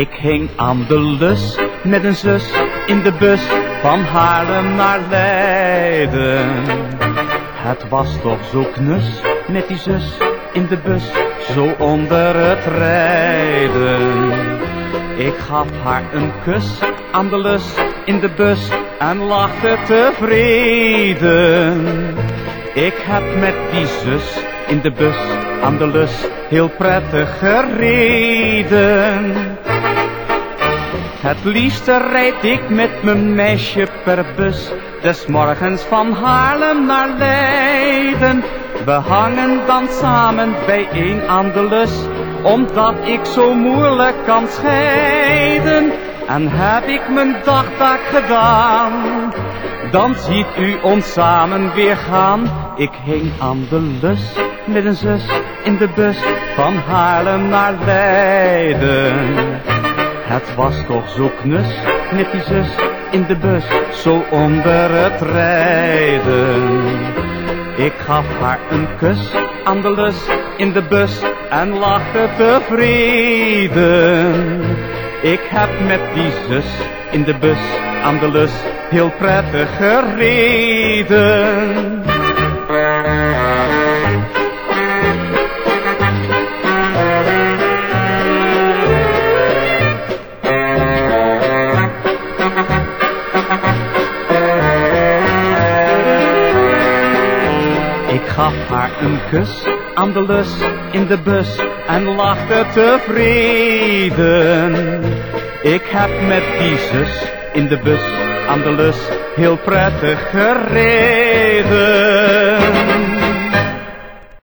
Ik hing aan de lus met een zus in de bus van Haarlem naar Leiden. Het was toch zo knus met die zus in de bus, zo onder het rijden. Ik gaf haar een kus aan de lus in de bus en lachte tevreden. Ik heb met die zus in de bus aan de lus heel prettig gereden. Het liefste rijd ik met mijn meisje per bus, des morgens van Haarlem naar Leiden. We hangen dan samen bijeen aan de lus, omdat ik zo moeilijk kan scheiden. En heb ik mijn dagtaak gedaan, dan ziet u ons samen weer gaan. Ik hing aan de lus met een zus in de bus van Haarlem naar Leiden. Het was toch zo knus met die zus in de bus, zo onder het rijden. Ik gaf haar een kus aan de lus in de bus en lachte tevreden. Ik heb met die zus in de bus aan de lus heel prettig gereden. Gaf haar een kus aan de lus in de bus en lachte tevreden. Ik heb met die zus in de bus aan de lus heel prettig gereden.